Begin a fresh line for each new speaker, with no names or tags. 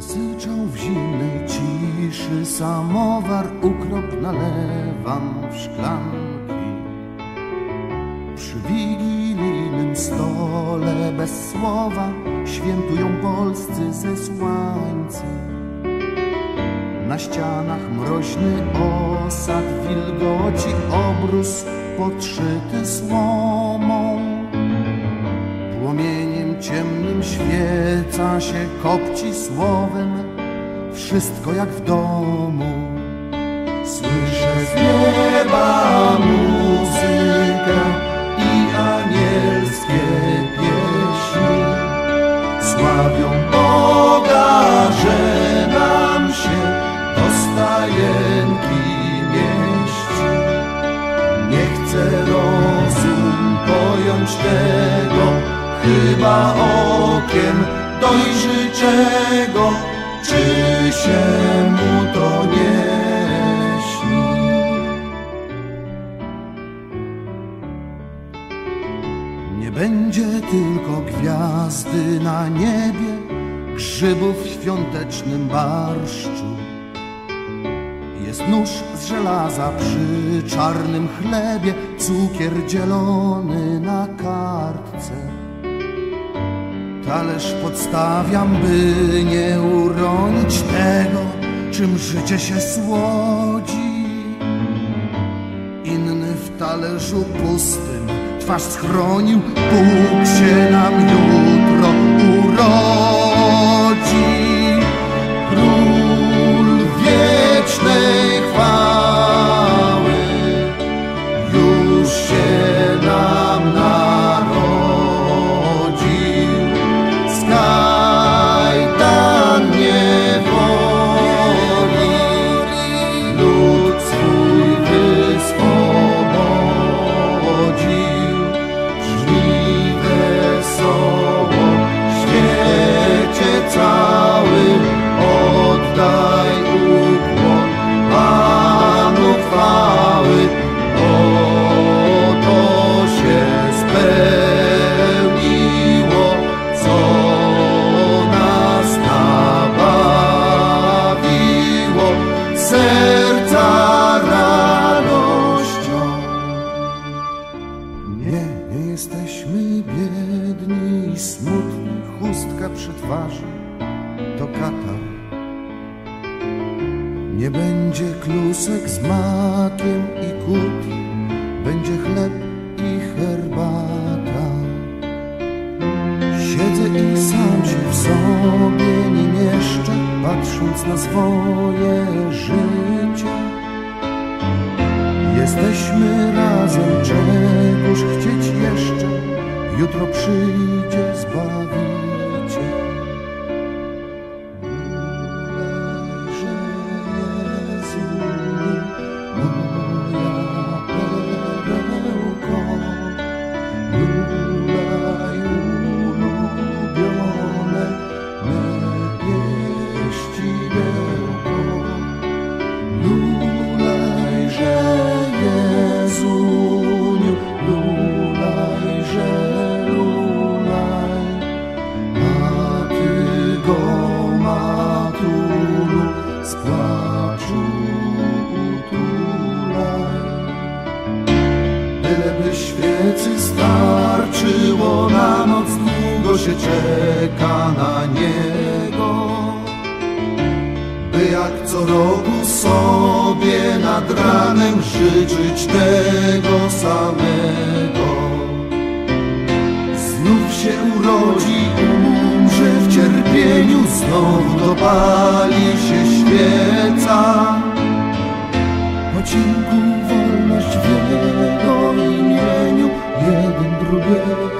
Syczał w zimnej ciszy samowar ukrop nalewam w szklanki. Przy wigilijnym stole bez słowa świętują polscy zesłańcy. Na ścianach mroźny osad wilgoci obrus podszyty słomą. Płomieniem ciemnym świeca się kopci słowem, wszystko jak w domu. Słyszę z nieba muzykę i anielskie pieśni. Sławią Boga, że nam się do stajenki mieści. Nie chcę rozum pojąć tego, chyba okiem dojrzy czego, czy się mu to nie śni. Nie będzie tylko gwiazdy na niebie, grzybów w świątecznym barszczu. Jest nóż z żelaza przy czarnym chlebie, cukier dzielony na kartce. Talerz podstawiam, by nie uronić tego, czym życie się słodzi. Inny w talerzu pustym twarz schronił, Bóg się nam jutro urodzi. I smutni, chustka przy twarzy to katar. Nie będzie klusek z makiem i kut, będzie chleb i herbata. Siedzę i sam się w sobie nie mieszczę, patrząc na swoje życie. Jesteśmy razem, czegoż chcieć jeszcze, jutro przyjdzie zbawicie. Z płaczu utulaj. Byleby świecy starczyło na noc, długo się czeka na niego by jak co roku sobie nad ranem życzyć tego samego. Znów się urodzi, cierpieniu znów dopali się świeca. Odcinku wolność w jego imieniu, jeden drugiego.